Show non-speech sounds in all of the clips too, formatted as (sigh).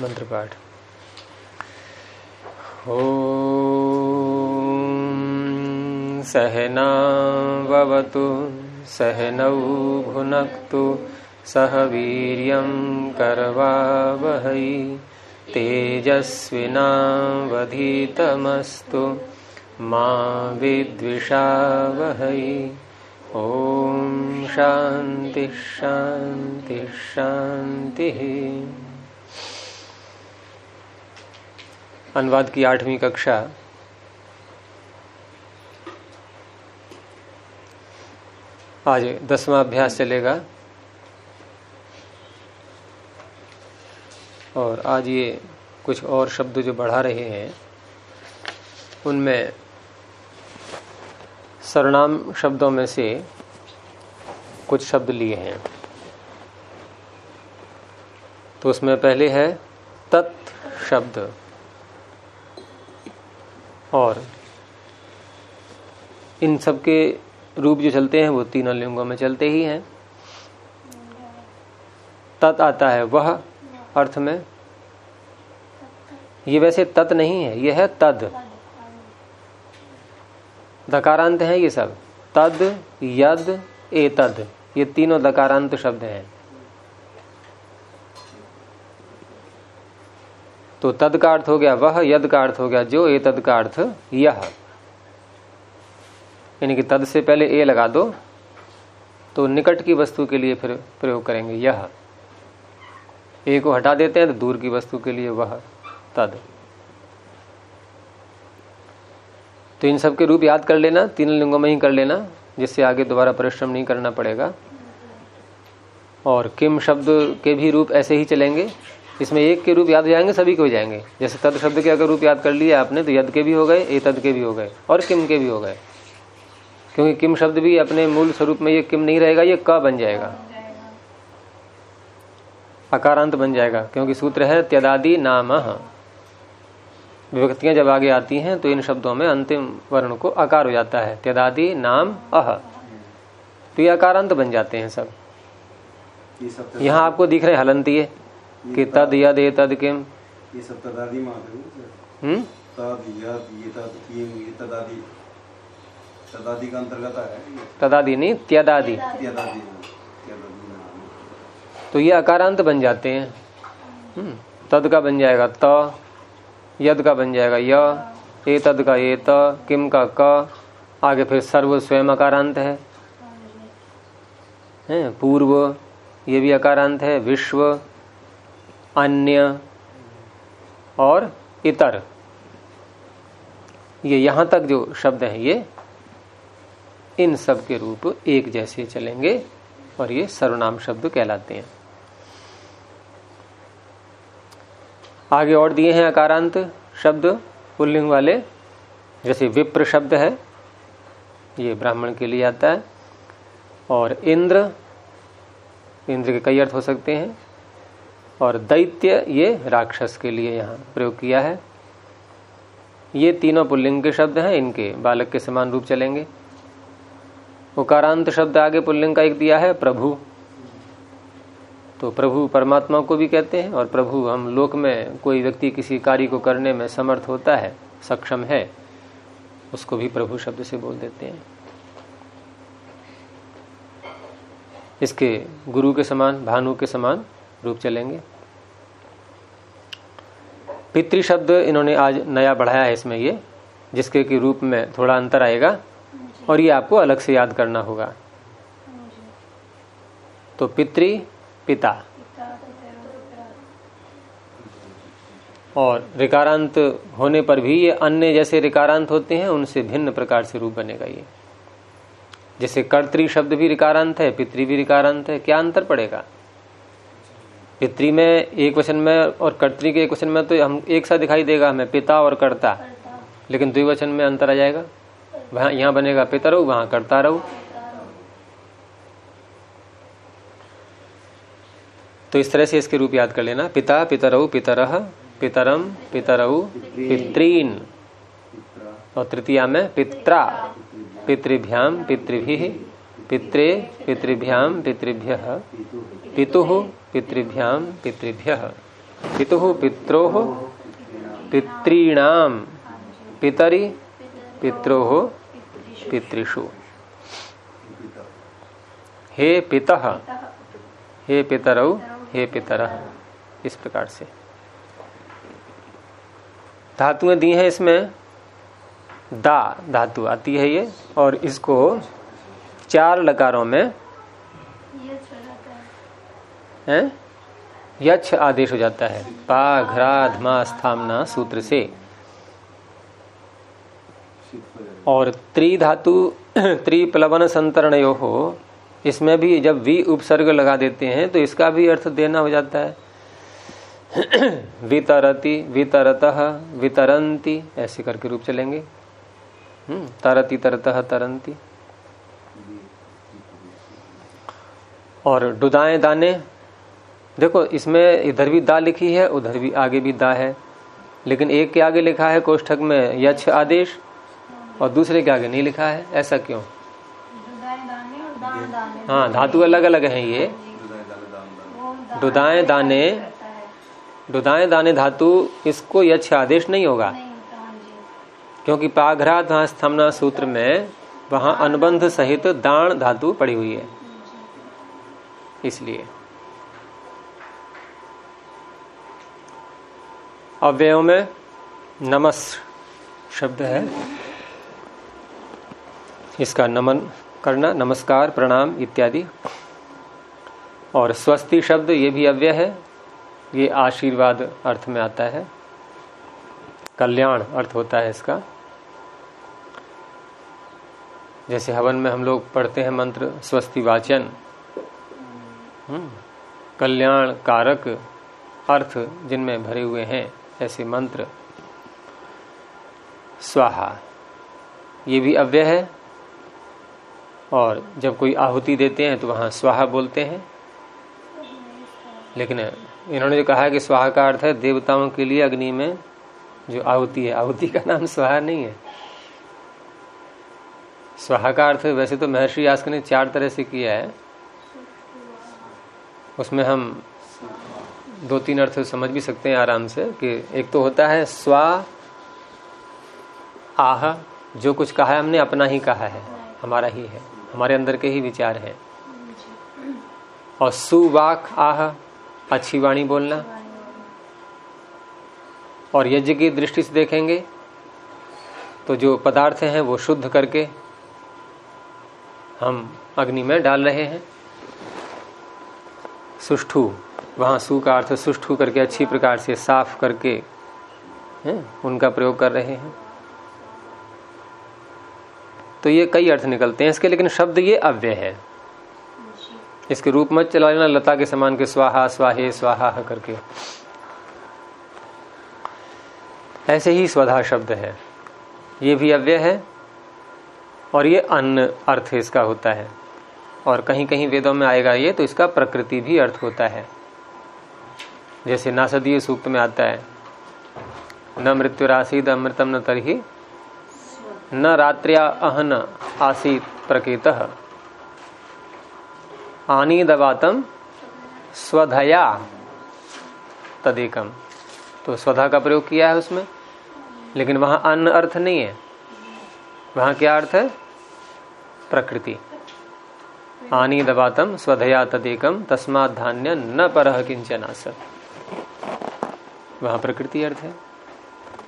मंत्र पाठ ओ सहनावतु सहनौ भुनक्तु, सह वीर्यं करवावहै, तेजस्विनावधीतमस्तु, मा विद्विषावहै। ॐ शान्तिः शान्तिः शान्तिः। अनुवाद की आठवीं कक्षा। आज दसवां अभ्यास चलेगा। और आज ये कुछ और शब्द जो बढ़ा रहे हैं, उनमें सरनाम शब्दों में से कुछ शब्द लिए हैं। तो उसमें पहले है तत् शब्द। और इन सब के रूप जो चलते हैं, वो तीनों लिंगों में चलते ही हैं। तत् आता है वह अर्थ में। ये वैसे तत् नहीं है ये है तद। दकारांत है ये सब। तद, यद ए तद ये तीनों दकारांत शब्द हैं। तो तद का अर्थ हो गया वह यद का अर्थ हो गया जो ए तद का अर्थ यह। यानी कि तद से पहले ए लगा दो तो निकट की वस्तु के लिए फिर प्रयोग करेंगे यह। ए को हटा देते हैं तो दूर की वस्तु के लिए वह, तद। तो इन सब के रूप याद कर लेना, तीन लिंगों में ही कर लेना, जिससे आगे दोबारा परिश्रम नहीं करना पड़ेगा। और किम शब्द के भी रूप ऐसे ही चलेंगे इसमें एक के रूप याद हो जाएँगे सभी के हो जाएँगे। जैसे तद शब्द के अगर रूप याद कर लिया आपने तो यद के भी हो गए ए तद के भी हो गए और किम के भी हो गए। क्योंकि किम शब्द भी अपने मूल स्वरूप में ये किम नहीं रहेगा ये क बन जाएगा। अकारांत बन जाएगा क्योंकि सूत्र है त्यदादि नाम। विभक्तियाँ जब आगे आती हैं तो इन शब्दों में अंतिम वर्ण को आकार हो जाता है त्यदादि नाम अह। तो ये अकारांत बन जाते हैं सब। यहाँ आपको दिख रहे हलंती है। कि तद यद ए तद किम? ये सब तदादी हम्म? तदादी का अंतर्गत है तदादि नहीं त्यदादि त्यदादी तो ये अकारांत बन जाते हैं। हम्म, तद का बन जाएगा त यद का बन जाएगा य ए तद का ए त किम का क। आगे फिर सर्व स्वयं अकारांत है। हैं? पूर्व ये भी अकारांत है। विश्व अन्य और इतर। ये यहाँ तक जो शब्द हैं, ये इन सब के रूप एक जैसे चलेंगे और ये सर्वनाम शब्द कहलाते हैं। आगे और दिए हैं अकारांत शब्द, पुल्लिंग वाले, जैसे विप्र शब्द है, ये ब्राह्मण के लिए आता है, और इंद्र इंद्र के कई अर्थ हो सकते हैं। और दैत्य ये राक्षस के लिए यहाँ प्रयोग किया है। ये तीनों पुल्लिंग के शब्द हैं, इनके बालक के समान रूप चलेंगे। उकारांत शब्द आगे पुल्लिंग का एक दिया है, प्रभु। तो प्रभु परमात्मा को भी कहते हैं, और प्रभु हम लोक में कोई व्यक्ति किसी कार्य को करने में समर्थ होता है, सक्षम है, उसको भी प्रभु शब्द से बोल देते हैं। इसके गुरु के समान, भानु के समान रूप चलेंगे। पितृ शब्द इन्होंने आज नया बढ़ाया है इसमें ये जिसके के रूप में थोड़ा अंतर आएगा और ये आपको अलग से याद करना होगा। तो पितृ पिता। और रिकारांत होने पर भी ये अन्य जैसे रिकारांत होते हैं उनसे भिन्न प्रकार से रूप बनेगा ये। जैसे कर्तरी शब्द भी रिकारांत है पितृ भी रिकारांत है क्या अंतर पड़ेगा? पितृ में एक वचन में और कर्तरी के एक वचन में तो हम एक सा दिखाई देगा हमें पिता और कर्ता। लेकिन द्विवचन में अंतर आ जाएगा। वहाँ यहाँ बनेगा पिता रहू वहाँ कर्ता रहू तो इस तरह से इसके रूप याद कर लेना। पिता पितरऊ पितरह पितरम पितरऊ पितृन। और तृतीया में पित्रा। पितृभ्याम पितृभि। पित्रे पितृभ्याम पितृभ्य। पितु पितृभ्याम पितृभ्य। पितु पित्रो पितृणाम पितरी पित्रो पितृषु। हे पिता, हे पितरौ, हे पितर, इस प्रकार से। धातुएँ दी हैं इसमें दा, धातु आती है ये, और इसको चार लकारों में है? यक्ष आदेश हो जाता है। पा, घरा, धमा, स्थामना सूत्र से। और त्रि धातु (clears throat) त्रिप्लवन संतरण यो हो इसमें भी जब वी उपसर्ग लगा देते हैं तो इसका भी अर्थ देना हो जाता है। वितरती, वितरत वितरंती ऐसे करके रूप चलेंगे। तरती, तरत तरंती और डुदाएँ दाने देखो इसमें इधर भी दा लिखी है उधर भी आगे भी दा है। लेकिन एक के आगे लिखा है कोष्ठक में यक्ष आदेश और दूसरे के आगे नहीं लिखा है। ऐसा क्यों? हाँ धातु अलग अलग हैं ये। डुदाएँ दाने डुदाएँ दाने धातु इसको यक्ष आदेश नहीं होगा। क्योंकि पाघरा स्तमना सूत्र में वहाँ अनुबंध सहित दान धातु पड़ी हुई है। इसलिए। अव्ययों में नमस शब्द है। इसका नमन करना नमस्कार प्रणाम इत्यादि। और स्वस्ति शब्द ये भी अव्यय है। ये आशीर्वाद अर्थ में आता है। कल्याण अर्थ होता है इसका। जैसे हवन में हम लोग पढ़ते हैं मंत्र स्वस्ति वाचन। हम्म, कल्याण कारक अर्थ जिनमें भरे हुए हैं। ऐसे मंत्र। स्वाहा। ये भी अव्यय है। और जब कोई आहुति देते हैं तो वहाँ स्वाहा बोलते हैं। लेकिन इन्होंने जो कहा है कि स्वाहा का अर्थ है देवताओं के लिए अग्नि में जो आहुति है। आहुति का नाम स्वाहा नहीं है। स्वाहा का अर्थ वैसे तो महर्षि यास्क ने चार तरह से किया है। उसमें हम दो तीन अर्थ समझ भी सकते हैं आराम से कि एक तो होता है स्वा, आह, जो कुछ कहा है हमने अपना ही कहा है, हमारा ही है, हमारे अंदर के ही विचार हैं। और सुवाक, आह, अच्छी वाणी बोलना। और यज्ञ की दृष्टि से देखेंगे तो जो पदार्थ हैं वो शुद्ध करके हम अग्नि में डाल रहे हैं। सुष्ठु। वहाँ सु का अर्थ सुष्ठु करके अच्छी प्रकार से साफ़ करके, है, उनका प्रयोग कर रहे हैं। तो ये कई अर्थ निकलते हैं इसके, लेकिन शब्द ये अव्यय है। इसके रूप मत चला लेना, लता के समान के स्वाहा, स्वाहे, स्वाहा करके। ऐसे ही स्वधा शब्द है। ये भी अव्यय है, और ये अन्न अर्थ इसका होता है। और कहीं कहीं वेदों में आएगा ये तो इसका प्रकृति भी अर्थ होता है। जैसे नासदीय सूक्त में आता है, न मृत्यु राशिद अमृतम न तरही, न रात्रिया अहन आसी प्रकृत। आनी दबातम स्वधया तदेकम। तो स्वधा का प्रयोग किया है उसमें, लेकिन वहाँ अन्न अर्थ नहीं है। वहाँ क्या अर्थ है? प्रकृति। आनी दबातम स्वधया तदेकम तस्मात धान्य न पर किंचन वहाँ प्रकृति अर्थ है।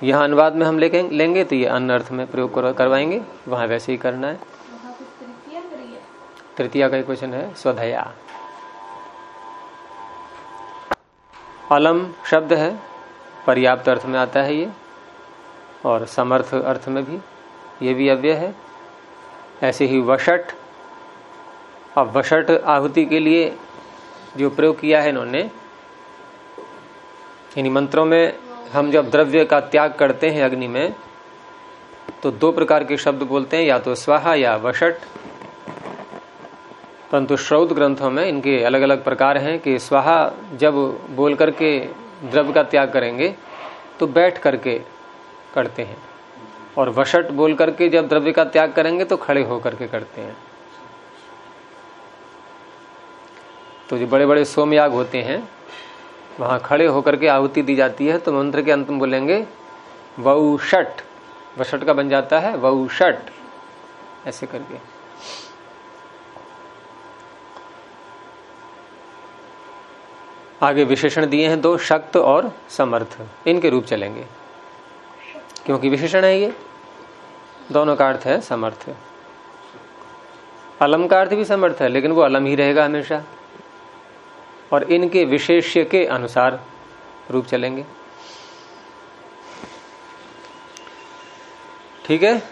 यहाँ अनुवाद में हम लेके लेंगे तो ये अन्य अर्थ में प्रयोग करवाएँगे। वहाँ वैसे ही करना है। तृतीया का क्वेश्चन है स्वधया। अलम शब्द है पर्याप्त अर्थ में आता है ये और समर्थ अर्थ में भी। ये भी अव्यय है। ऐसे ही वशट अब वशट आहुति के लिए जो प्रयोग किया है इन्होंने इन मंत्रों में हम जब द्रव्य का त्याग करते हैं अग्नि में तो दो प्रकार के शब्द बोलते हैं, या तो स्वाहा या वशट परंतु श्रौत ग्रंथों में इनके अलग अलग प्रकार हैं कि स्वाहा जब बोल करके द्रव्य का त्याग करेंगे तो बैठ करके करते हैं। और वशट बोल करके जब द्रव्य का त्याग करेंगे तो खड़े होकर के करते हैं। तो जो बड़े बड़े सोमयाग होते हैं वहाँ खड़े होकर के आहुति दी जाती है तो मंत्र के अंत में बोलेंगे वौषट वषट का बन जाता है वौषट ऐसे करके। आगे विशेषण दिए हैं दो, शक्त और समर्थ। इनके रूप चलेंगे। क्योंकि विशेषण है ये, दोनों का अर्थ है समर्थ। अलम का अर्थ भी समर्थ है, लेकिन वो अलम ही रहेगा हमेशा। और इनके विशेष्य के अनुसार रूप चलेंगे। ठीक है?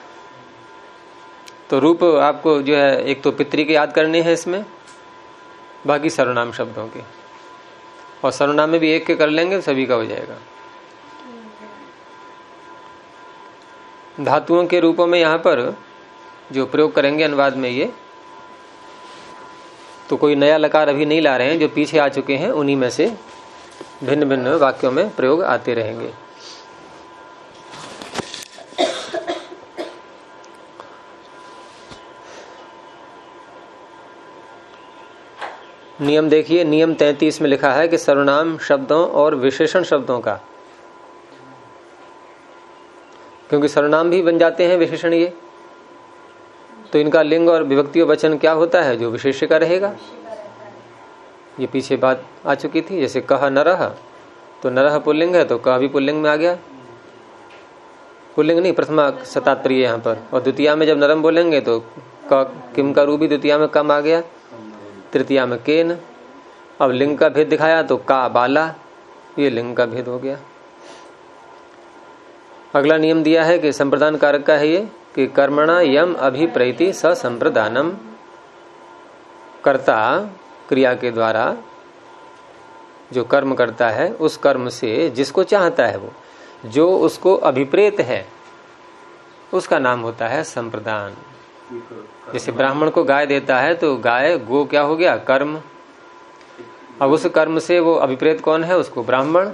तो रूप आपको जो है, एक तो पितरी के याद करने हैं इसमें, बाकी सर्वनाम शब्दों के। और सर्वनाम में भी एक के कर लेंगे, सभी का हो जाएगा। धातुओं के रूपों में यहाँ पर जो प्रयोग करेंगे अनुवाद में ये तो कोई नया लकार अभी नहीं ला रहे हैं, जो पीछे आ चुके हैं, उन्हीं में से भिन्न भिन्न वाक्यों में प्रयोग आते रहेंगे। नियम देखिए, नियम तैतीस में लिखा है कि सर्वनाम शब्दों और विशेषण शब्दों का। क्योंकि सर्वनाम भी बन जाते हैं विशेषण ये। तो इनका लिंग और विभक्ति वचन क्या होता है जो विशेष का रहेगा? ये पीछे बात आ चुकी थी, जैसे कह नरह तो नरह पुल्लिंग है तो कह भी पुल्लिंग में आ गया। पुल्लिंग नहीं, प्रथमा सतात्प्रिय यहाँ पर। और द्वितीय में जब नरम बोलेंगे तो क, किम का रू भी द्वितीय में कम आ गया। तृतीया में केन। अब लिंग का भेद दिखाया तो का बाला, ये लिंग का भेद हो गया। अगला नियम दिया है कि संप्रदान कारक का है ये कि कर्मणा यम अभिप्रति स संप्रदानम कर्ता क्रिया के द्वारा जो कर्म करता है, उस कर्म से जिसको चाहता है वो, जो उसको अभिप्रेत है, उसका नाम होता है संप्रदान। जैसे ब्राह्मण को गाय देता है तो गाय, गो क्या हो गया? कर्म। अब उस कर्म से वो अभिप्रेत कौन है? उसको ब्राह्मण।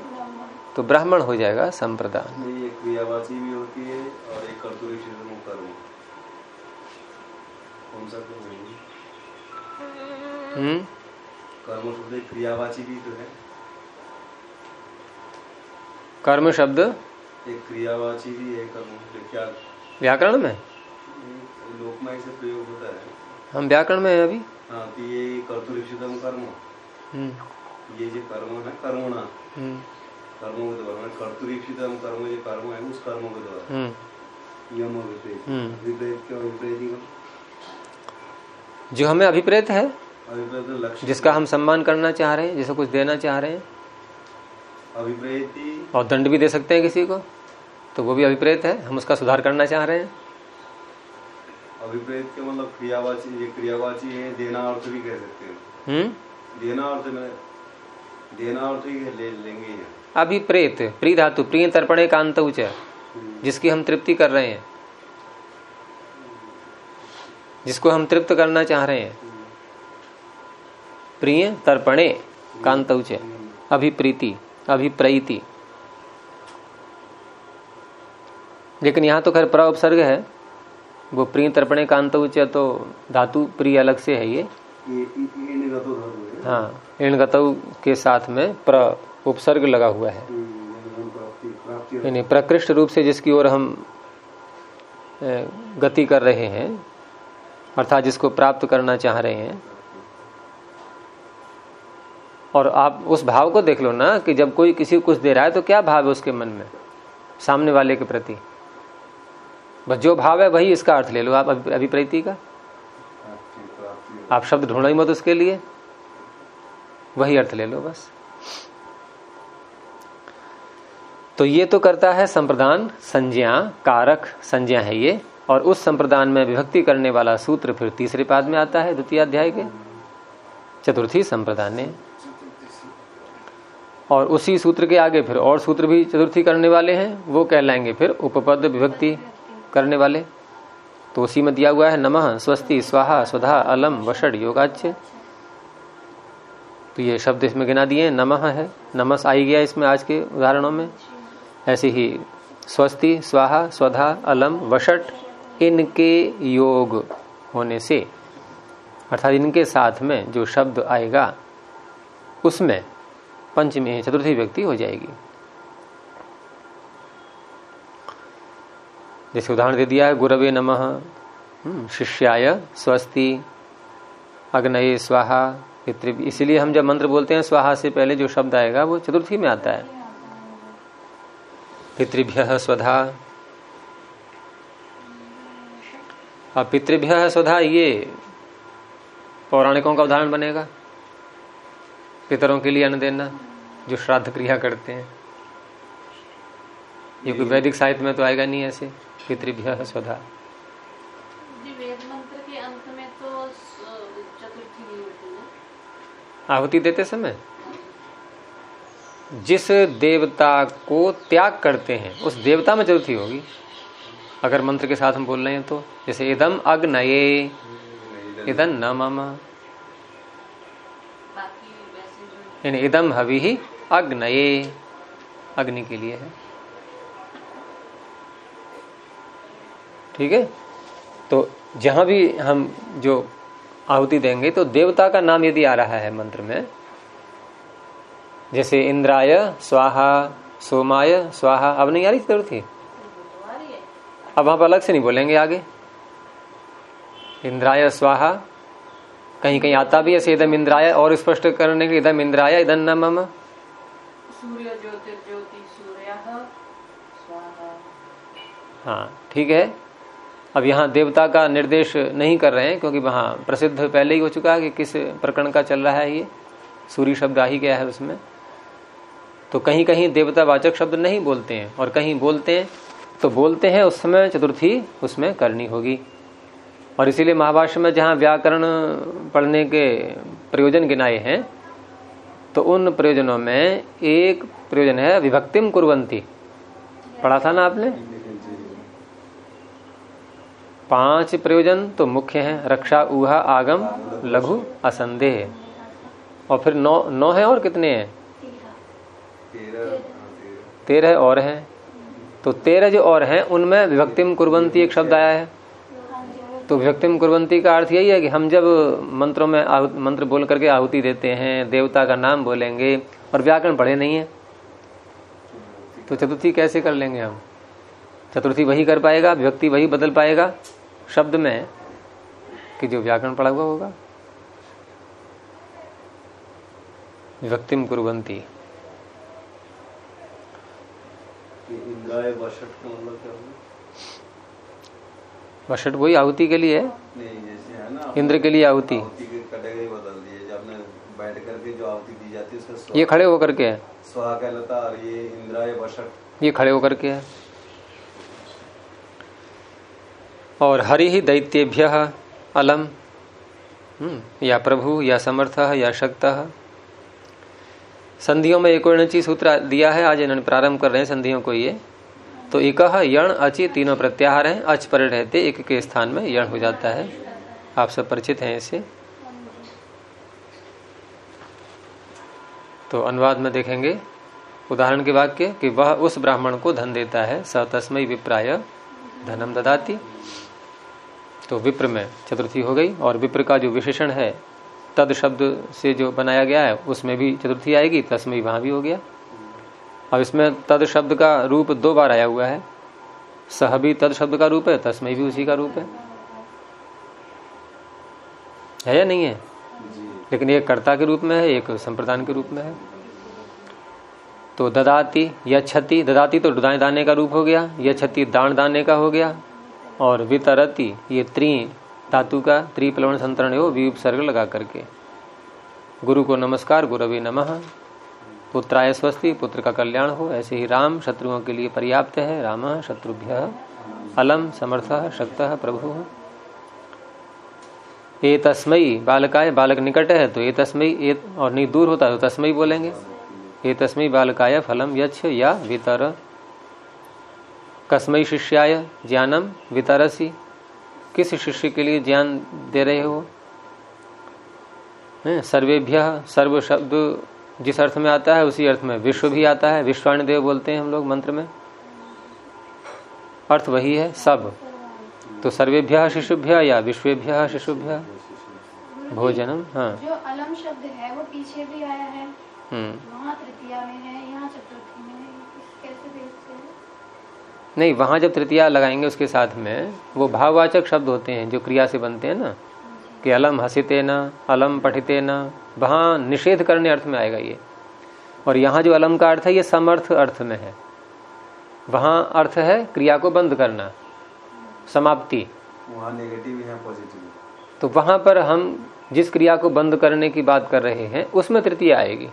तो ब्राह्मण हो जाएगा संप्रदान ये क्रियावाची भी होती है और एक कर्तव्य कर्म कौन सा कर्म हम्म? कर्म शब्द एक क्रियावाची भी तो है। कर्म शब्द? एक क्रियावाची भी है कर्म। क्या? व्याकरण में? लोकमय से प्रयोग होता है। हम व्याकरण में है अभी। हाँ तो ये कर्तुरिक्षितम कर्म। हम्म। ये जो कर्म है कर्मणा। हम्म। कर्मों के द्वारा कर्तुरिक्षितम कर्म जो कर्म है उस कर्म के द्वारा। हम्म। यम विपरीत हम्म। विपरीत क्यों? विपरीत जो हमें अभिप्रेत है अभिप्रेत लक्ष्य। जिसका हम सम्मान करना चाह रहे हैं जिसे कुछ देना चाह रहे हैं। अभिप्रेती। और दंड भी दे सकते हैं किसी को तो वो भी अभिप्रेत है हम उसका सुधार करना चाह रहे हैं। अभिप्रेत के मतलब क्रियावाची ये क्रियावाची है देना अर्थ भी कह सकते हैं। हम्म? देना अर्थ में देना अर्थ ही ले लेंगे। अभिप्रेत प्री धातु प्रिय तर्पणे कांत उच जिसकी हम तृप्ति कर रहे हैं। जिसको हम तृप्त करना चाह रहे हैं। प्रिय तर्पणे कांत उच अभिप्रीति अभिप्रईति लेकिन यहाँ तो खैर प्र उपसर्ग है। वो प्रिय तर्पणे कांत तो धातु प्रिय अलग से है ये। है। इणगतऊ के साथ में प्र उपसर्ग लगा हुआ है। हम्म, यानी प्रकृष्ट रूप से जिसकी ओर हम गति कर रहे हैं अर्थात जिसको प्राप्त करना चाह रहे हैं। और आप उस भाव को देख लो ना कि जब कोई किसी को कुछ दे रहा है तो क्या भाव है उसके मन में? सामने वाले के प्रति। बस जो भाव है वही इसका अर्थ ले लो आप अभि- अभिप्रति का। आप शब्द ढूंढो ही मत उसके लिए। वही अर्थ ले लो बस। तो ये तो करता है संप्रदान, संज्ञा, कारक, संज्ञा है ये। और उस संप्रदान में विभक्ति करने वाला सूत्र फिर तीसरे पाद में आता है, द्वितीय अध्याय के। चतुर्थी संप्रदान और उसी सूत्र के आगे फिर और सूत्र भी चतुर्थी करने वाले हैं, वो कहलाएँगे फिर उपपद विभक्ति करने वाले। तो उसी में दिया हुआ है, नमः स्वस्ति स्वाहा स्वधा अलम वषड योगाच्य। तो ये शब्द इसमें गिना दिए, नमः है नमस आई गया इसमें आज के उदाहरणों में। ऐसे ही, स्वस्ति स्वाहा स्वधा अलम वषट इनके योग होने से अर्थात इनके साथ में जो शब्द आएगा उसमें पंचमी चतुर्थी व्यक्ति हो जाएगी। जैसे उदाहरण दे दिया है गुरवे नमः हम्म, शिष्याय स्वस्ति अग्नये स्वाहा इसलिए हम जब मंत्र बोलते हैं स्वाहा से पहले जो शब्द आएगा वो चतुर्थी में आता है। पितृभ्य स्वधा अब पितृभ्य स्वधा ये पौराणिकों का उदाहरण बनेगा। पितरों के लिए अन्न देना जो श्राद्ध क्रिया करते हैं। ये कोई वैदिक साहित्य में तो आएगा नहीं ऐसे पितृभ्य स्वधा। आहुति देते समय? जिस देवता को त्याग करते हैं उस देवता में चतुर्थी होगी। अगर मंत्र के साथ हम बोल रहे हैं तो जैसे इदम अग्नये इदम न मम इदम हवि ही अग्नये, अग्नि के लिए है। ठीक है? तो जहाँ भी हम जो आहुति देंगे तो देवता का नाम यदि आ रहा है मंत्र में, जैसे इंद्राय, स्वाहा, सोमाय, स्वाहा, अब नहीं आ रही ज़रूरत थी? अब वहाँ पर अलग से नहीं बोलेंगे आगे। इंद्राय स्वाहा। कहीं कहीं आता भी ऐसे इधम इंद्राय और स्पष्ट करने के इधम इंद्राय इधम न मम। सूर्य ज्योति सूर्य हाँ ठीक है। अब यहाँ देवता का निर्देश नहीं कर रहे हैं क्योंकि वहाँ प्रसिद्ध पहले ही हो चुका है कि किस प्रकरण का चल रहा है ये। सूर्य शब्द आ ही गया है उसमें। तो कहीं कहीं देवता वाचक शब्द नहीं बोलते हैं और कहीं बोलते हैं तो बोलते हैं उस समय चतुर्थी उसमें करनी होगी। और इसीलिए महाभाष्य में जहाँ व्याकरण पढ़ने के प्रयोजन गिनाए हैं तो उन प्रयोजनों में एक प्रयोजन है विभक्तिम कुरवंती पढ़ा था ना आपने? पाँच प्रयोजन तो मुख्य हैं, रक्षा, ऊहा, आगम, लघु, असंदेह। और फिर नौ नौ है और कितने हैं? तेरह और हैं। तो तेरह जो और हैं, उनमें विभक्तिम कुरबंती एक शब्द आया है। तो विभक्तिम कुरबंती का अर्थ यही है कि हम जब मंत्रों में मंत्र बोल करके आहुति देते हैं, देवता का नाम बोलेंगे, और व्याकरण पढ़े नहीं है तो चतुर्थी कैसे कर लेंगे हम? चतुर्थी वही कर पाएगा, विभक्ति वही बदल पाएगा, शब्द में कि जो व्याकरण पढ़ा हुआ होगा। विभक्तिम कुरबंती मतलब वशट वही आहुति के लिए है? इंद्र के लिए आहुति। बदल दिए। जब बैठ करके जो आहुति दी जाती है ये खड़े होकर के है। स्वाहा कहलाता और ये इंद्राय वशट। ये खड़े होकर के है। और हरि ही दैत्येभ्य अलम। हम्म, या प्रभु या समर्थ या शक्त। संधियों में एक सूत्र दिया है, आज इन्होंने प्रारंभ कर रहे हैं संधियों को ये। तो एक यण, अचि तीनों प्रत्याहार हैं, अच पर रहते, एक के स्थान में यण हो जाता है। आप सब परिचित हैं इसे तो अनुवाद में देखेंगे, उदाहरण के वाक्य, कि वह उस ब्राह्मण को धन देता है, स तस्मय विप्राय धनम ददाती। तो विप्र में चतुर्थी हो गई, और विप्र का जो विशेषण है तद शब्द से जो बनाया गया है, उसमें भी चतुर्थी आएगी तस्मय वहाँ भी हो गया। अब इसमें तद शब्द का रूप दो बार आया हुआ है। सह भी तद शब्द का रूप है तस्मय भी उसी का रूप है। है या नहीं है? लेकिन एक कर्ता के रूप में है, एक संप्रदान के रूप में है। तो ददाती या छति ददाती तो दाने दाने का रूप हो गया या छति दान दाने का हो गया, और वितरती, ये त्रि धातु का त्रिप्लवण संतरण हो विपसर्ग लगा करके। गुरु को नमस्कार, गुरवे नमः। पुत्राय स्वस्ति, पुत्र का कल्याण हो। ऐसे ही राम शत्रुओं के लिए पर्याप्त है। राम शत्रुभ्य। अलम, समर्थ, शक्त, प्रभु। ए तस्मयी बालकाय, बालक निकट है तो ए तस्मयी और नहीं, दूर होता है तो तस्मयी बोलेंगे। ए तस्मयी बालकाय, फलम यक्ष या, वितर। कस्मयी शिष्याय, ज्ञानम, वितरसी। किस शिष्य के लिए ज्ञान दे रहे हो? सर्वेभ्य सर्व शब्द जिस अर्थ में आता है उसी अर्थ में। विश्व भी आता है विश्वाणी देव बोलते हैं हम लोग मंत्र में। अर्थ वही है सब। तो सर्वेभ्य शिशुभ्य या विश्वेभ्य शिशुभ्य? भोजनम हाँ। जो अलम शब्द है वो पीछे भी आया है। हम्म। वहाँ तृतीया में है यहाँ चतुर्थी नहीं वहाँ जब तृतीया लगाएँगे उसके साथ में वो भाववाचक शब्द होते हैं जो क्रिया से बनते हैं ना। कि अलम हसिते न अलम पठिते न वहाँ निषेध करने अर्थ में आएगा ये। और यहाँ जो अलम का अर्थ है ये समर्थ अर्थ में है। वहाँ अर्थ है क्रिया को बंद करना समाप्ति। वहाँ नेगेटिव है पॉजिटिव तो वहाँ पर हम जिस क्रिया को बंद करने की बात कर रहे हैं उसमें तृतीय आएगी।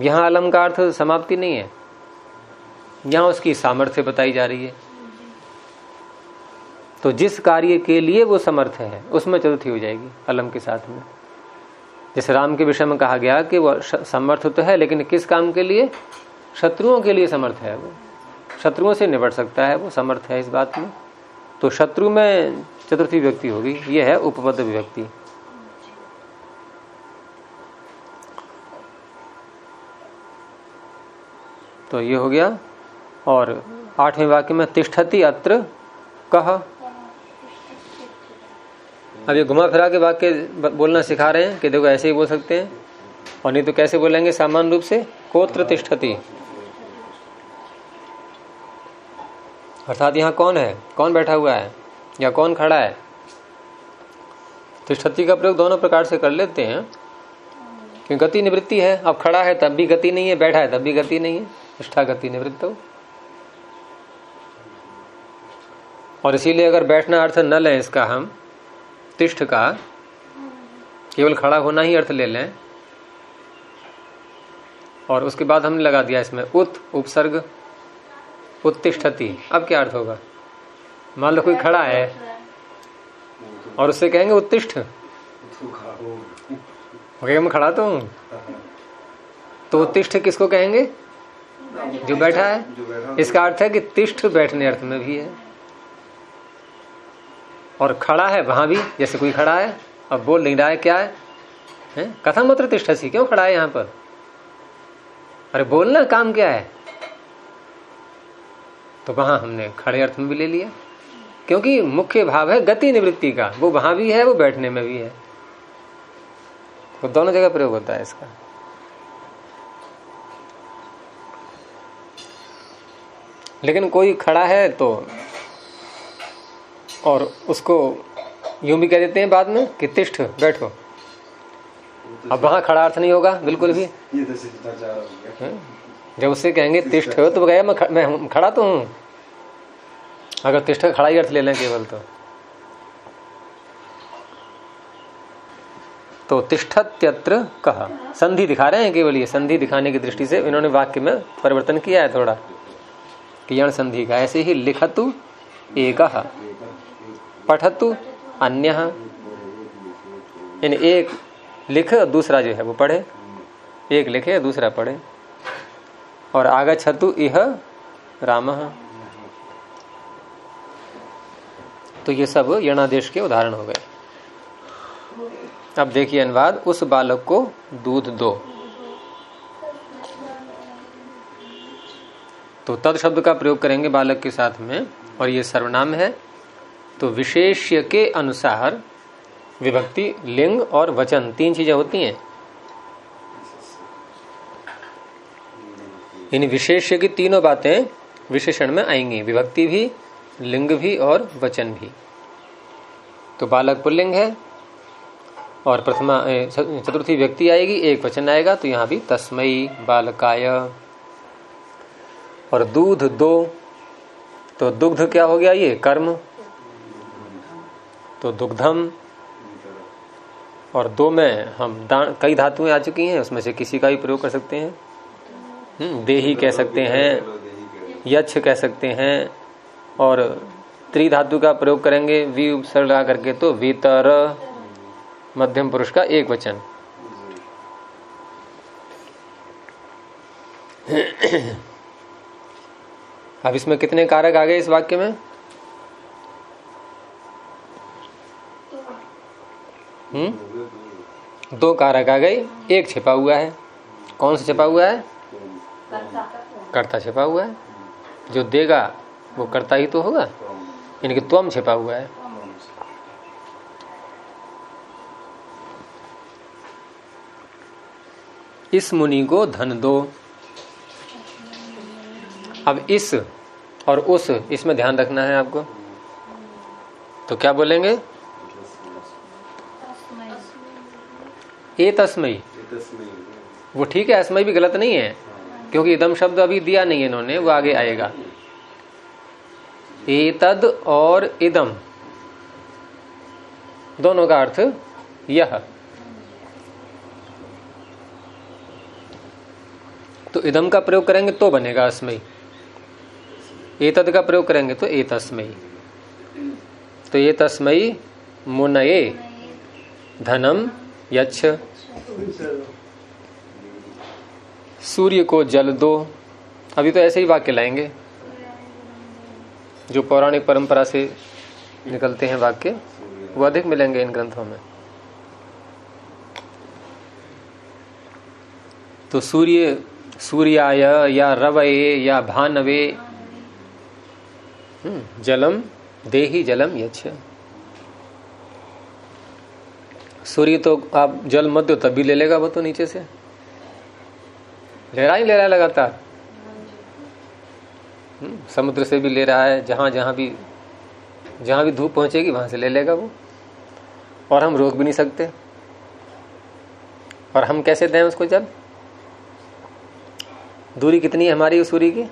यहाँ अलम का अर्थ समाप्ति नहीं है। यहाँ उसकी सामर्थ्य बताई जा रही है। तो जिस कार्य के लिए वो समर्थ है, उसमें चतुर्थी हो जाएगी अलम के साथ में। जैसे राम के विषय में कहा गया कि वो समर्थ तो है, लेकिन किस काम के लिए? शत्रुओं के लिए समर्थ है वो। शत्रुओं से निपट सकता है वो, समर्थ है इस बात में। तो शत्रु में चतुर्थी व्यक्ति होगी, ये है उपपद विभक्ति तो ये हो गया और आठवें वाक्य में तिष्ठति अत्र कह अब ये घुमा फिरा के वाक्य बोलना सिखा रहे हैं कि देखो ऐसे ही बोल सकते हैं। और नहीं तो कैसे बोलेंगे? सामान्य रूप से कोत्र तिष्ठति। अर्थात यहाँ कौन है? कौन बैठा हुआ है? या कौन खड़ा है? तिष्ठति का प्रयोग दोनों प्रकार से कर लेते हैं। क्योंकि गति निवृत्ति है। अब खड़ा है तब भी गति नहीं है, बैठा है तब भी गति नहीं है। निष्ठा गति निवृत्त हो। और इसीलिए अगर बैठना अर्थ न लें इसका हम, तिष्ठ का, केवल खड़ा होना ही अर्थ ले लें। और उसके बाद हमने लगा दिया इसमें उत, उपसर्ग, उत्तिष्ठति। अब क्या अर्थ होगा? मान लो कोई खड़ा है और उससे कहेंगे उत्तिष्ठ। ओके, मैं खड़ा तो हूँ। तो उत्तिष्ठ किसको कहेंगे? जो बैठा है। इसका अर्थ है कि तिष्ठ बैठने अर्थ में भी है। और खड़ा है वहाँ भी जैसे कोई खड़ा है अब बोल नहीं रहा है क्या है, है? कथम मात्र तिष्ठ क्यों खड़ा है यहाँ पर? अरे बोलना काम क्या है? तो वहाँ हमने खड़े अर्थ में भी ले लिया। क्योंकि मुख्य भाव है गति निवृत्ति का वो वहाँ भी है वो बैठने में भी है। तो दोनों जगह प्रयोग होता है इसका। लेकिन कोई खड़ा है तो और उसको यूँ भी कह देते हैं बाद में कि तिष्ठ बैठो। अब वहाँ खड़ा अर्थ नहीं होगा बिल्कुल भी। तो हो जब उससे कहेंगे तिष्ठ तो गया मैं ख, मैं खड़ा तो हूँ। अगर तिष्ठ खड़ा ही अर्थ ले लें केवल तो। तो तिष्ठत्यत्र कहा। संधि दिखा रहे हैं केवल ये संधि दिखाने की दृष्टि से। इन्होंने वाक्य में परिवर्तन किया है थोड़ा। कि यण संधि का ऐसे ही लिखतु एक। पठतु अन्य। इन एक लिख दूसरा जो है, वो पढ़े। एक लिखे दूसरा पढ़े। और आगछतु इह राम। तो ये सब यणादेश के उदाहरण हो गए। अब देखिए अनुवाद, उस बालक को दूध दो। तो तद शब्द का प्रयोग करेंगे बालक के साथ में, और ये सर्वनाम है। तो विशेष्य के अनुसार विभक्ति, लिंग और वचन, तीन चीज़ें होती हैं। इन विशेष्य की तीनों बातें विशेषण में आएँगी। विभक्ति भी, लिंग भी और वचन भी। तो बालक पुल्लिंग है और प्रथमा चतुर्थी व्यक्ति आएगी, एक वचन आएगा तो यहाँ भी तस्मई बालकाय। और दूध दो तो दुग्ध क्या हो गया ये? कर्म। तो दुग्धम और दो में हम कई धातुएँ आ चुकी हैं उसमें से किसी का भी प्रयोग कर सकते हैं। हम्म, देही कह सकते हैं यक्ष कह सकते हैं और त्रिधातु का प्रयोग करेंगे वी उपसर्ग लगा करके तो वितर मध्यम पुरुष का एक वचन। अब इसमें कितने कारक आ गए इस वाक्य में? हम्म? दो कारक आ गए एक छिपा हुआ है। कौन सा छिपा हुआ है? कर्ता छिपा हुआ है। जो देगा, वो कर्ता ही तो होगा। इनके त्वम छिपा हुआ है। इस मुनि को धन दो। अब इस और उस, इसमें ध्यान रखना है आपको। तो क्या बोलेंगे? ए वो ठीक है अस्मय भी गलत नहीं है, क्योंकि इदम शब्द अभी दिया नहीं है इन्होंने, वो आगे आएगा। एतद और इदम, दोनों का अर्थ यह। तो इदम का प्रयोग करेंगे तो बनेगा अस्मयी एतद का प्रयोग करेंगे तो ए तस्मयी तो ये तस्मयी मुनये, धनम, यच्छ। सूर्य को जल दो। अभी तो ऐसे ही वाक्य लाएँगे। जो पौराणिक परंपरा से निकलते हैं वाक्य वो अधिक मिलेंगे इन ग्रंथों में। तो सूर्य सूर्याय या रवये या भानवे हम्म, जलम देही जलम यच्छ। सूर्य तो आप जल मत दो तब भी ले लेगा वो तो नीचे से। ले रहा ही ले रहा है लगातार। हम्म, समुद्र से भी ले रहा है जहाँ जहाँ भी जहाँ भी धूप पहुंचेगी वहाँ से ले लेगा वो। और हम रोक भी नहीं सकते। और हम कैसे दें उसको जल? दूरी कितनी है हमारी उस सूर्य की?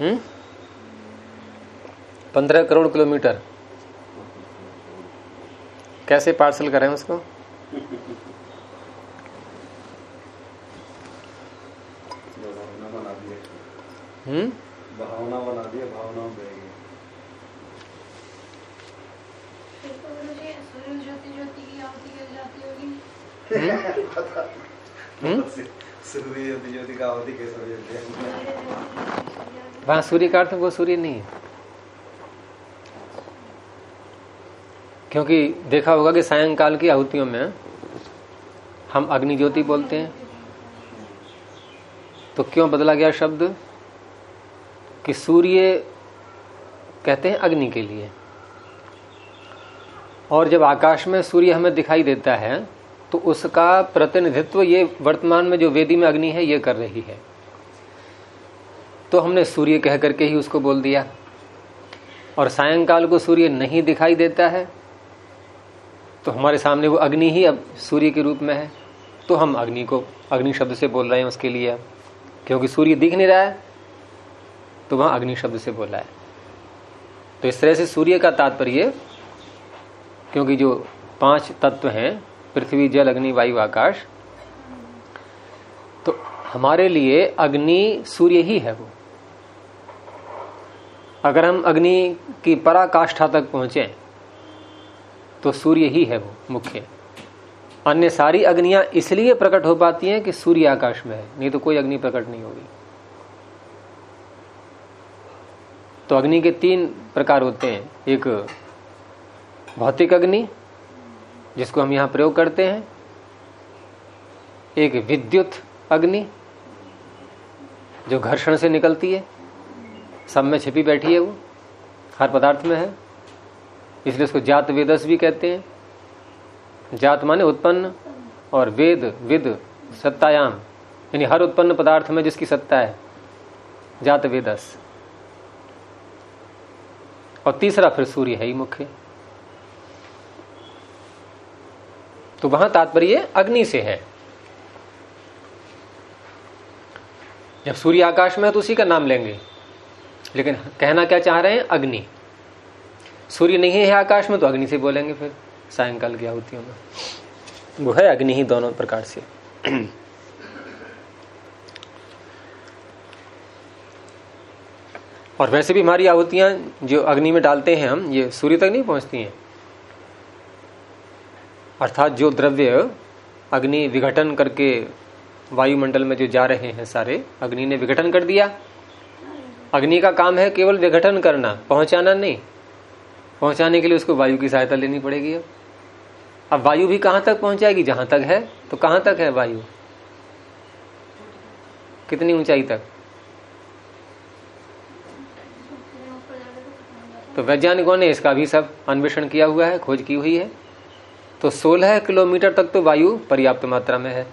हम्म पंद्रह करोड़ किलोमीटर। कैसे पार्सल करें उसको? भावना बना दिए हम्म? भावना बना दिए भावना में बह गए फिर तो मुझे सूर्य ज्योति ज्योति की आहुति कर जाती होगी। हम्म? सूर्य ज्योति ज्योति का अवधि कैसे भेजते हैं वहाँ सूर्य का अर्थ वो सूर्य नहीं है। क्योंकि देखा होगा कि सायंकाल की आहुतियों में हम अग्नि ज्योति बोलते हैं। तो क्यों बदला गया शब्द? कि सूर्य कहते हैं अग्नि के लिए। और जब आकाश में सूर्य हमें दिखाई देता है तो उसका प्रतिनिधित्व ये वर्तमान में जो वेदी में अग्नि है, ये कर रही है। तो हमने सूर्य कह करके ही उसको बोल दिया। और सायंकाल को सूर्य नहीं दिखाई देता है तो हमारे सामने वो अग्नि ही अब सूर्य के रूप में है। तो हम अग्नि को, अग्नि शब्द से बोल रहे हैं उसके लिए। क्योंकि सूर्य दिख नहीं रहा है तो वहाँ अग्नि शब्द से बोला है। तो इस तरह से सूर्य का तात्पर्य, क्योंकि जो पाँच तत्व हैं, पृथ्वी, जल, अग्नि, वायु, आकाश तो हमारे लिए अग्नि सूर्य ही है वो। अगर हम अग्नि की पराकाष्ठा तक पहुँचे तो सूर्य ही है वो, मुख्य। अन्य सारी अग्नियाँ इसलिए प्रकट हो पाती हैं कि सूर्य आकाश में है, नहीं तो कोई अग्नि प्रकट नहीं होगी। तो अग्नि के तीन प्रकार होते हैं। एक भौतिक अग्नि, जिसको हम यहाँ प्रयोग करते हैं। एक विद्युत अग्नि, जो घर्षण से निकलती है। सब में छिपी बैठी है वो, हर पदार्थ में है। इसलिए उसको जात वेदस भी कहते हैं। जात माने उत्पन्न और वेद, विद, सत्तायाम, यानी हर उत्पन्न पदार्थ में जिसकी सत्ता है, जात वेदस। और तीसरा फिर सूर्य है ही मुख्य। तो वहाँ तात्पर्य अग्नि से है। जब सूर्य आकाश में है तो उसी का नाम लेंगे। लेकिन कहना क्या चाह रहे हैं? अग्नि। सूर्य नहीं है आकाश में तो अग्नि से बोलेंगे फिर। सायंकाल की आहुतियों में। वो है अग्नि ही दोनों प्रकार से। और वैसे भी हमारी आहुतियाँ जो अग्नि में डालते हैं हम, ये सूर्य तक नहीं पहुँचती हैं। अर्थात जो द्रव्य अग्नि विघटन करके वायुमंडल में जो जा रहे हैं सारे, अग्नि ने विघटन कर दिया। अग्नि का काम है केवल विघटन करना, पहुंचाना नहीं। पहुँचाने के लिए उसको वायु की सहायता लेनी पड़ेगी अब। अब वायु भी कहाँ तक पहुंचाएगी? जहाँ तक है तो कहाँ तक है वायु? कितनी ऊंचाई तक? तो वैज्ञानिकों ने इसका भी सब अन्वेषण किया हुआ है, खोज की हुई है। तो 16 किलोमीटर तक तो वायु पर्याप्त मात्रा में है।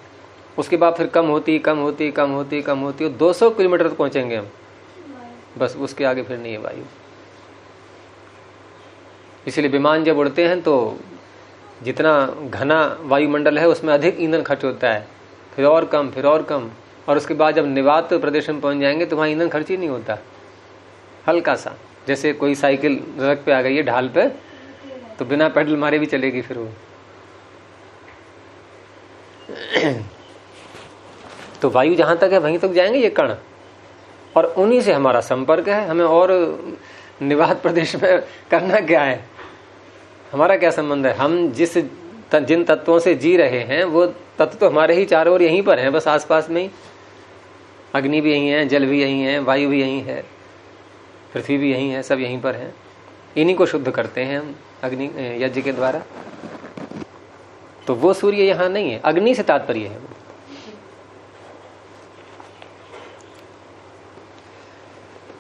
उसके बाद फिर कम होती कम होती कम होती कम होती, और 200 किलोमीटर तक पहुँचेंगे हम। बस उसके आगे फिर नहीं है वायु। इसलिए विमान जब उड़ते हैं तो जितना घना वायुमंडल है, उसमें अधिक ईंधन खर्च होता है। फिर और कम, फिर और कम। और उसके बाद जब निवात प्रदेश में पहुँच जाएँगे तो वहाँ ईंधन खर्च ही नहीं होता। हल्का सा जैसे कोई साइकिल सड़क पे आ गई है ढाल पे तो बिना पेडल मारे भी चलेगी फिर वो। (clears throat) तो वायु जहाँ तक है, वहीं तक जाएँगे ये कण। और उन्हीं से हमारा संपर्क है। हमें और निवात प्रदेश में करना क्या है? हमारा क्या संबंध है? हम जिस जिन तत्वों से जी रहे हैं, वो तत्व तो हमारे ही चारों ओर यहीं पर हैं, बस आसपास में ही। अग्नि भी यही है, जल भी यही है, वायु भी यही है, पृथ्वी भी यही है, सब यहीं पर है। इन्हीं को शुद्ध करते हैं हम, अग्नि यज्ञ के द्वारा। तो वो सूर्य यहाँ नहीं है, अग्नि से तात्पर्य है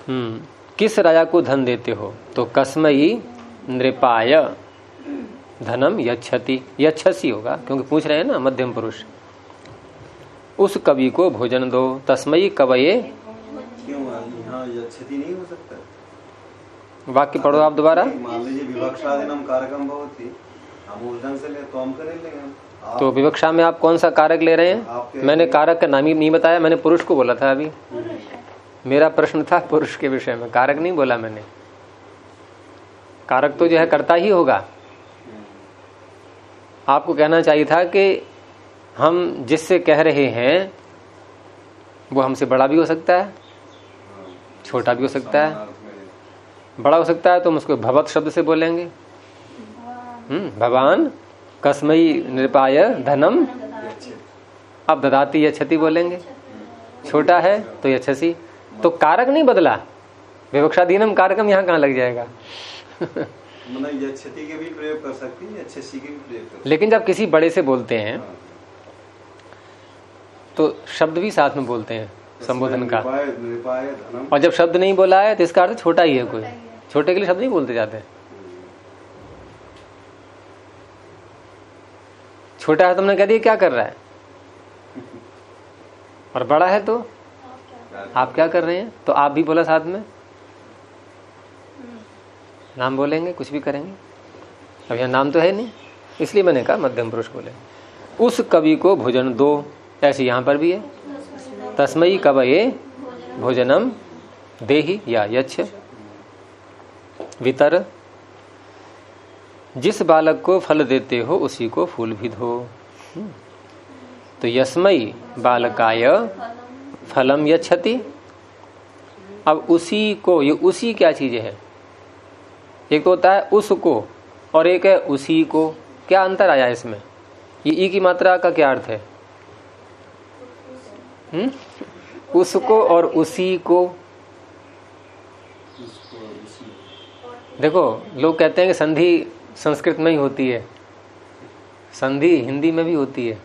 हम्म किस राजा को धन देते हो? तो कसमई नृपाय। धनम यक्षति यक्षसी होगा क्योंकि पूछ रहे हैं ना मध्यम पुरुष। उस कवि को भोजन दो तस्मयी कवये। क्यों यक्षति नहीं हो सकता। वाक्य पढ़ो आप दोबारा। मान लीजिए विवक्षादिनम कारकम भवती। हम उस ढंग से ले तो हम करे लेंगे। तो विवक्षा में आप कौन सा कारक ले रहे हैं? मैंने कारक का नाम ही नहीं बताया मैंने पुरुष को बोला था अभी। मेरा प्रश्न था पुरुष के विषय में कारक नहीं बोला मैंने। कारक तो जो है करता ही होगा। आपको कहना चाहिए था कि हम जिससे कह रहे हैं, वो हमसे बड़ा भी हो सकता है, छोटा भी हो सकता है। बड़ा हो सकता है तो हम उसको भवत शब्द से बोलेंगे। हम्म भगवान कसमई निरपाय धनम। अब ददाती यक्षति बोलेंगे। छोटा है तो यक्षसी तो कारक नहीं बदला। विवक्षाधीनम कारकम यहाँ कहाँ लग जाएगा? (laughs) मतलब यक्षति के भी प्रयोग कर सकती है यक्षसी के भी प्रयोग कर लेकिन जब किसी बड़े से बोलते हैं तो शब्द भी साथ में बोलते हैं संबोधन का। और जब शब्द नहीं बोला है तो इसका अर्थ छोटा ही है कोई। छोटे के लिए शब्द नहीं बोलते जाते। छोटा है तुमने कह दिया क्या कर रहा है? (laughs) और बड़ा है तो आप क्या कर रहे हैं? तो आप भी बोला साथ में। नाम बोलेंगे, कुछ भी करेंगे। अब यहाँ नाम तो है नहीं। इसलिए मैंने कहा मध्यम पुरुष बोले। उस कवि को भोजन दो, ऐसे यहाँ पर भी है। तस्मयी कवये भोजनम देही या यच्छ। वितर, जिस बालक को फल देते हो, उसी को फूल भी दो। हम्म। तो यस्मई बालकाय फलम यक्षति अब उसी को, ये उसी क्या चीज़ है? एक तो होता है उसको और एक है उसी को। क्या अंतर आया इसमें? ये ई की मात्रा का क्या अर्थ है? हम्म? उसको और उसी को। देखो, लोग कहते हैं कि संधि संस्कृत में ही होती है। संधि हिंदी में भी होती है।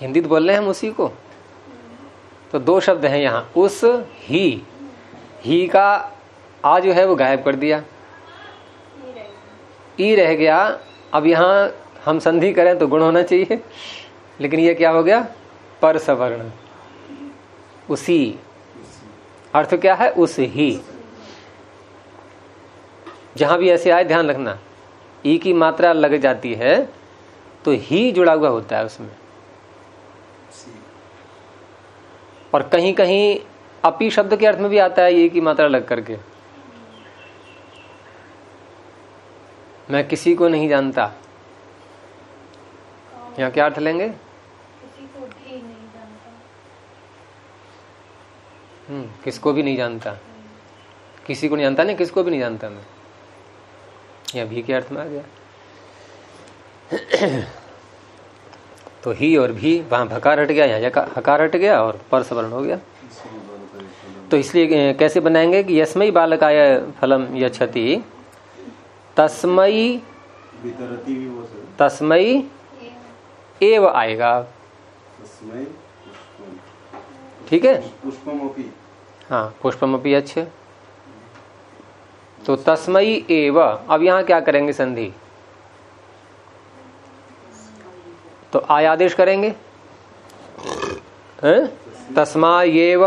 हिंदी तो बोल रहे हैं हम उसी को। तो दो शब्द हैं यहाँ। उस, ही। ही का आ जो है वो गायब कर दिया। ई रह गया, अब यहाँ हम संधि करें तो गुण होना चाहिए। लेकिन ये क्या हो गया? पर सवर्ण उसी। अर्थ क्या है? उस ही। जहाँ भी ऐसे आए, ध्यान रखना। ई की मात्रा लग जाती है तो ही जुड़ा हुआ होता है उसमें। और कहीं कहीं अपी शब्द के अर्थ में भी आता है ये की मात्रा लग करके। मैं किसी को नहीं जानता। यहाँ क्या अर्थ लेंगे? किसी को भी नहीं जानता। हम्म, किसको भी नहीं जानता। किसी को नहीं जानता नहीं किसको भी नहीं जानता मैं। यह भी के अर्थ में आ गया। तो ही और भी वहाँ भकार हट गया यहाँ हकार हट गया और पर सवर्ण हो गया तो इसलिए कैसे बनाएँगे कि यस्मई बालकाय फलम यक्षति सकता तस्मई एव आएगा। ठीक है? पुष्पमपि। हाँ पुष्पमपि अच्छे। तो तस्मई एव। अब यहाँ क्या करेंगे संधि? तो आय आदेश करेंगे? हैं? तस्मा ये व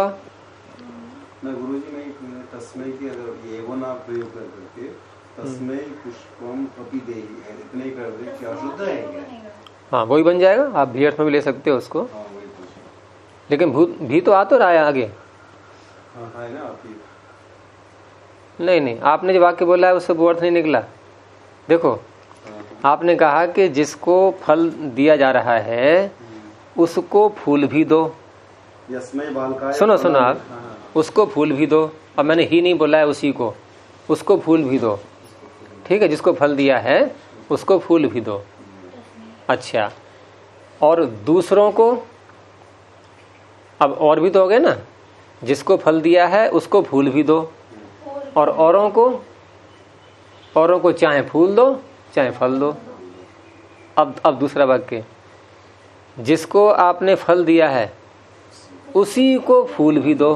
मैं गुरु जी में तस्मय की अगर ये वो ना प्रयोग तस्मय पुष्पम कपि दे इतने ही कर दे क्या शुद्ध है क्या हाँ वही बन जाएगा आप भी अर्थ में भी ले सकते हो उसको। हाँ लेकिन भूत भी तो आ तो रहा है आगे। हाँ है ना नहीं नहीं आपने जो वाक्य बोला है उससे वो अर्थ नहीं निकला। देखो हाँ, आपने कहा कि जिसको फल दिया जा रहा है उसको फूल भी दो। सुनो सुनो आप। हाँ, हाँ, उसको फूल भी दो। अब मैंने ही नहीं बोला है उसी को। उसको फूल भी दो। ठीक है जिसको फल दिया है उसको फूल भी दो। अच्छा। और दूसरों को अब और भी तो हो गए ना जिसको फल दिया है उसको फूल भी दो। और औरों को औरों को चाहे फूल दो चाहे फल दो। अब अब दूसरा वाक्य। जिसको आपने फल दिया है उसी को फूल भी दो।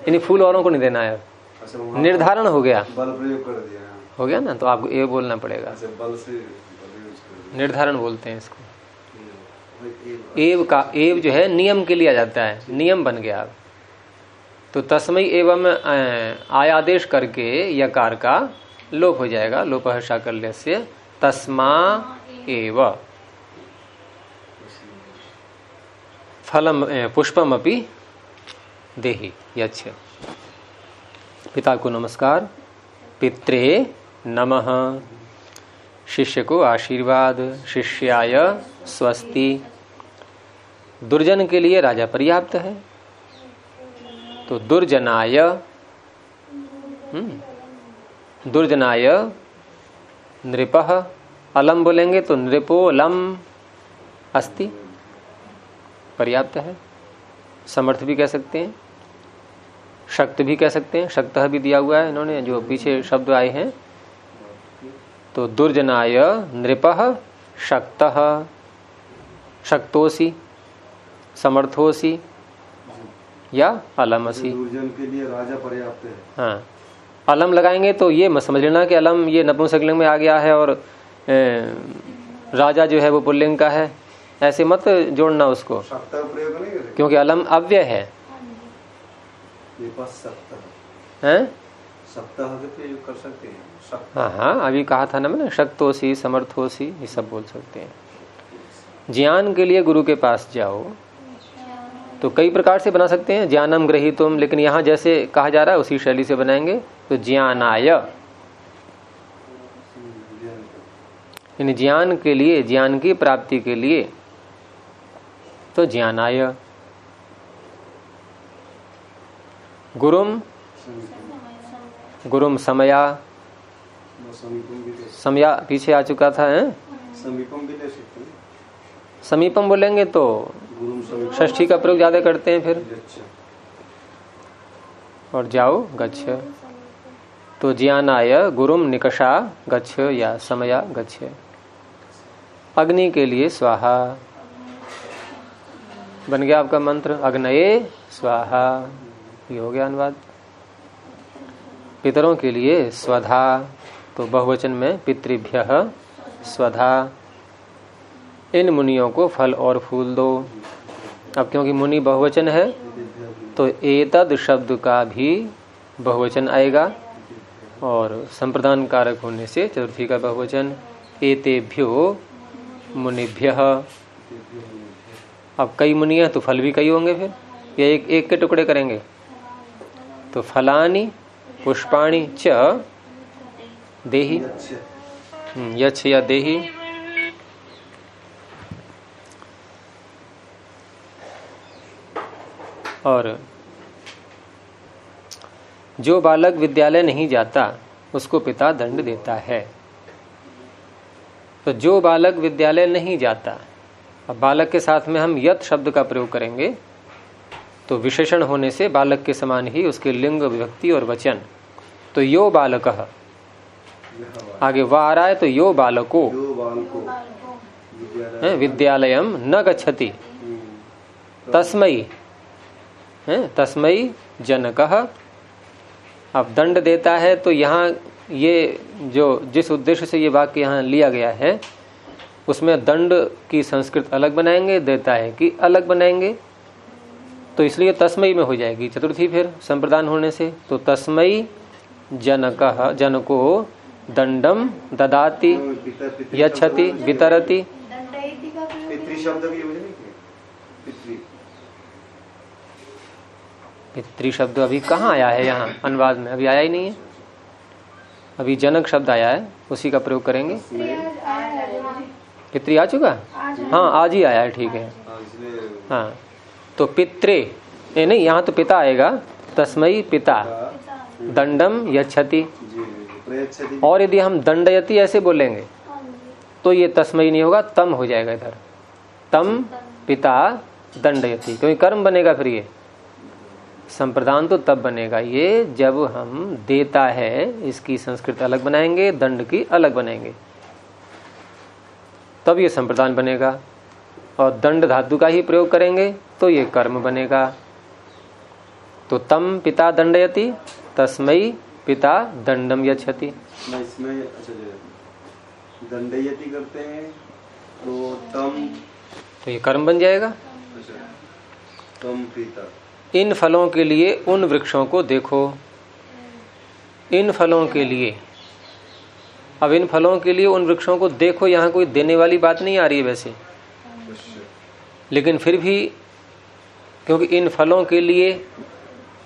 यानी फूल औरों को नहीं देना है। अच्छा निर्धारण हो गया। बल प्रयोग कर दिया हाँ। गया ना? तो आपको ये बोलना पड़ेगा। निर्धारण बोलते हैं इसको। एव का एव जो है नियम के लिए आ जाता है। नियम बन गया। तो तस्मय एवं आयादेश करके यकार का लोप हो जाएगा। लोप शाकल्य से तस्मा एव। फलम पुष्पम अपि देहि यच्छ। पिता को नमस्कार। पित्रे नमः। शिष्य को आशीर्वाद शिष्याय स्वस्ति। दुर्जन के लिए राजा पर्याप्त है। तो दुर्जनाय हम्म, दुर्जनाय नृप। अलम बोलेंगे तो नृपो लम अस्ति। पर्याप्त है। समर्थ भी कह सकते हैं। शक्त भी कह सकते हैं। शक्त भी दिया हुआ है इन्होंने जो पीछे शब्द आए हैं। तो दुर्जनाय नृप शक्त। शक्तोसी समर्थोसी या अलमसी। दुर्जन के लिए राजा पर्याप्त है। हाँ। अलम लगाएँगे तो ये मत समझ लेना कि अलम ये नपुंसकलिंग में आ गया है और ए, राजा जो है वो पुल्लिंग का है। ऐसे मत जोड़ना उसको। प्रयोग नहीं क्योंकि अलम अव्यय है। हैं? सकते हैं। हाँ हाँ अभी कहा था ना मैंने, शक्तोसी, समर्थोसी, ये सब बोल सकते हैं। ज्ञान के लिए गुरु के पास जाओ। तो कई प्रकार से बना सकते हैं, ज्ञानम ग्रहीतुम, लेकिन यहाँ जैसे कहा जा रहा है, उसी शैली से बनाएँगे। तो ज्ञानाय। यानी ज्ञान के लिए, ज्ञान की प्राप्ति के लिए तो ज्ञानाय। गुरुम गुरुम समया। समया पीछे आ चुका था समीपम भी ले सकते हैं? समीपम बोलेंगे तो ष्ठी का प्रयोग ज़्यादा करते हैं फिर। और जाओ, गच्छ। तो ज्ञानाय गुरुम निकषा, गच्छ या समया, गच्छ। अग्नि के लिए स्वाहा। बन गया आपका मंत्र, अग्नये स्वाहा। ये हो गया अनुवाद। पितरों के लिए स्वधा तो बहुवचन में पितृभ्य स्वधा। इन मुनियों को फल और फूल दो। अब क्योंकि मुनि बहुवचन है तो एतद शब्द का भी बहुवचन आएगा और संप्रदान कारक होने से चतुर्थी का बहुवचन, एतेभ्यो मुनिभ्य। अब कई मुनि हैं तो फल भी कई होंगे फिर। या एक एक के टुकड़े करेंगे। तो फलानी पुष्पाणि च देही। हम्म, या देही। और जो बालक विद्यालय नहीं जाता उसको पिता दंड देता है। तो जो बालक विद्यालय नहीं जाता अब बालक के साथ में हम यत शब्द का प्रयोग करेंगे। तो विशेषण होने से बालक के समान ही उसके लिंग विभक्ति और वचन। तो यो बालक। आगे वह आ रहा है तो यो बालको। विद्यालय। न गच्छति। हम्म, तस्मयी तस्मयी जनक। अब दंड देता है तो यहाँ ये जो जिस उद्देश्य से ये वाक्य यहाँ लिया गया है उसमें दंड की संस्कृत अलग बनाएँगे देता है कि अलग बनाएँगे। तो इसलिए तस्मई में हो जाएगी। चतुर्थी फिर संप्रदान होने से तो तस्मई जनक जनको दंडम ददाति शब्द वितरति। पितृ शब्द अभी कहाँ आया है यहाँ? अनुवाद में अभी आया ही नहीं है। अभी जनक शब्द आया है उसी का प्रयोग करेंगे। पितृ आ चुका? हाँ। आज ही आया है ठीक है। हाँ हाँ। तो पित्रे नहीं यहाँ तो पिता आएगा। तस्मई पिता। दंडम प्रयच्छति। और यदि हम दंडयति ऐसे बोलेंगे तो ये तस्मई नहीं होगा तम हो जाएगा इधर। तम पिता दंडयति। क्योंकि कर्म बनेगा फिर ये। संप्रदान तो तब बनेगा ये जब हम देता है इसकी संस्कृत अलग बनाएँगे दंड की अलग बनाएँगे। तब ये संप्रदान बनेगा। और दंड धातु का ही प्रयोग करेंगे तो ये कर्म बनेगा। तो तम पिता दंडयति तस्मई पिता दंडम इसमें अच्छा दंडयति करते हैं तो तम तो ये कर्म बन जाएगा। अच्छा तम पिता। इन फलों के लिए उन वृक्षों को देखो। इन फलों के लिए अब इन फलों के लिए उन वृक्षों को देखो यहाँ कोई देने वाली बात नहीं आ रही है वैसे। लेकिन फिर भी, क्योंकि इन फलों के लिए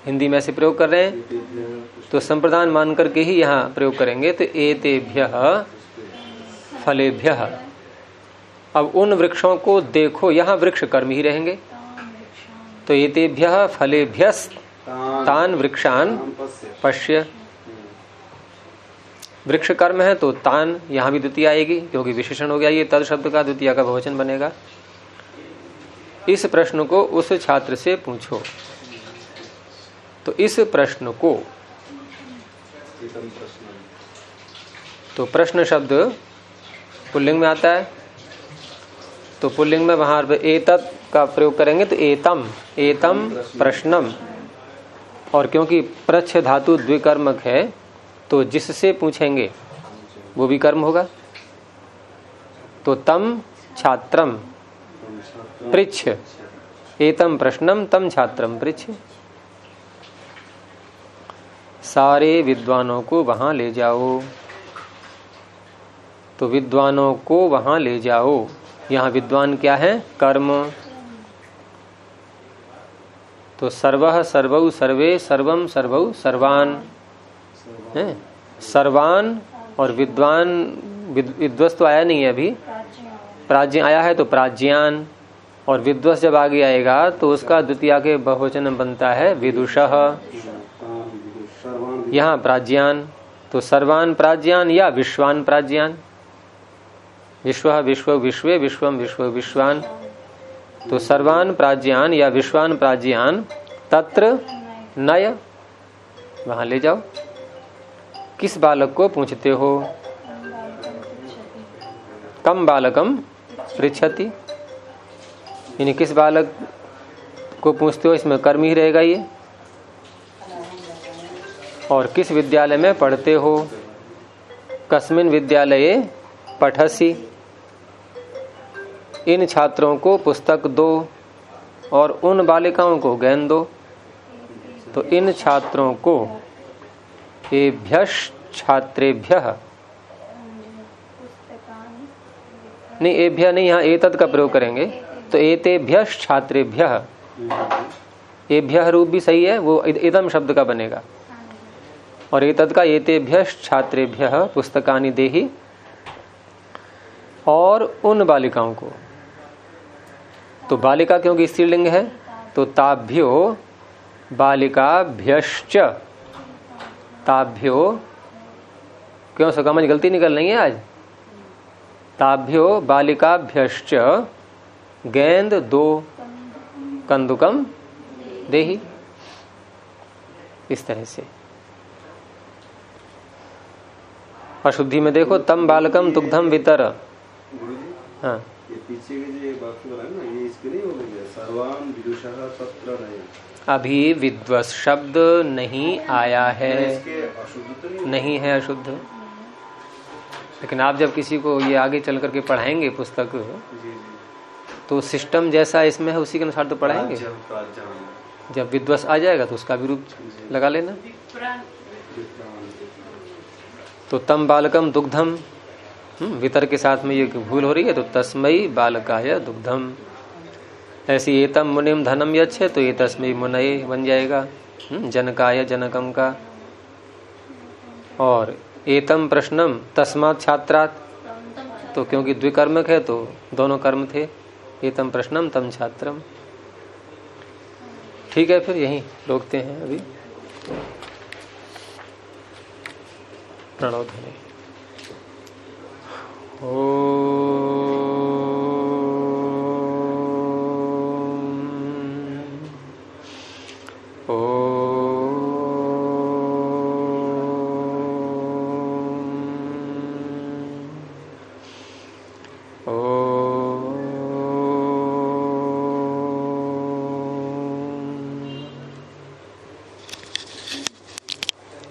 हिंदी में ऐसे प्रयोग कर रहे हैं तो संप्रदान मान करके ही यहाँ प्रयोग करेंगे तो एतेभ्य फलेभ्य। अब उन वृक्षों को देखो, यहाँ वृक्ष कर्म ही रहेंगे। तो एतेभ्य फलेभ्यस, तान वृक्षान पश्य। वृक्ष कर्म है तो तान यहाँ भी द्वितीय आएगी क्योंकि विशेषण हो गया, ये तद शब्द का द्वितीय का बहुवचन बनेगा। इस प्रश्न को उस छात्र से पूछो। तो इस प्रश्न को तो प्रश्न शब्द पुल्लिंग में आता है। तो पुल्लिंग में वहाँ एतत् का प्रयोग करेंगे तो एतम एतम प्रश्नम। और क्योंकि प्रच्छ धातु द्विकर्मक है तो जिससे पूछेंगे, वो भी कर्म होगा। तो तम छात्रम। पृच्छ। एतम प्रश्नम तम छात्रम पृच्छ। सारे विद्वानों को वहाँ ले जाओ। तो विद्वानों को वहाँ ले जाओ। यहाँ विद्वान क्या है? कर्म। तो सर्व सर्वौ सर्वे सर्वम सर्वौ सर्वान। है? सर्वान और विद्वान विद, विद्वस्त आया नहीं है अभी? प्राज्ञ आया है तो प्राज्ञान। और विद्वस जब आगे आएगा तो उसका द्वितीय के बहुवचन बनता है विदुष। यहाँ प्राज्ञान तो सर्वान प्राज्ञान या विश्वान प्राज्ञान। विश्व विश्व, विश्वे विश्वम विश्व, विश्वान। तो सर्वान प्राज्ञान या विश्वान प्राज्ञान, तत्र नय। वहाँ ले जाओ। किस बालक को पूछते हो? कम बालकम पृछति। यानी किस बालक को पूछते हो, इसमें कर्म ही रहेगा ये? और किस विद्यालय में पढ़ते हो? कस्मिन विद्यालय पठसी। इन छात्रों को पुस्तक दो और उन बालिकाओं को गेंद दो। तो इन छात्रों को एभ्य छात्रेभ्य। नहीं, एभ्य नहीं, यहाँ एतद का प्रयोग करेंगे। तो एतेभ्य छात्रेभ्य। एभ्य रूप भी सही है, वो इदम शब्द का बनेगा। और एतद का एतेभ्य छात्रेभ्य पुस्तकानि देही। और उन बालिकाओं को। तो बालिका क्योंकि स्त्रीलिंग है तो ताभ्यो बालिकाभ्यश्च। ताभ्यो, क्यों सकामज गलती निकल रही है आज? ताभ्यो बालिकाभ्यश्च। गेंद दो कंदुकम देही। इस तरह से। अशुद्धि में देखो तम बालकम दुग्धम वितर। हाँ। अभी विद्वस शब्द नहीं आया है। तो नहीं है अशुद्ध। लेकिन आप जब किसी को ये आगे चल करके पढ़ाएँगे पुस्तक तो सिस्टम जैसा इसमें है उसी के अनुसार तो पढ़ाएँगे? जब विध्वस आ जाएगा तो उसका भी रूप लगा लेना। तो तम बालकम दुग्धम। हम्म, वितर के साथ में ये भूल हो रही है तो तस्मयी बालकाय दुग्धम। ऐसी एतम मुनिम धनम यच्छ है तो ये तस्मयी मुनय बन जाएगा। हम्म, जनकाय जनकम का। और एतम प्रश्नम तस्मात छात्रात। तो क्योंकि द्विकर्मक है तो दोनों कर्म थे। एतम प्रश्नम तम छात्रम। ठीक है फिर यहीं रोकते हैं अभी। प्रणव ओ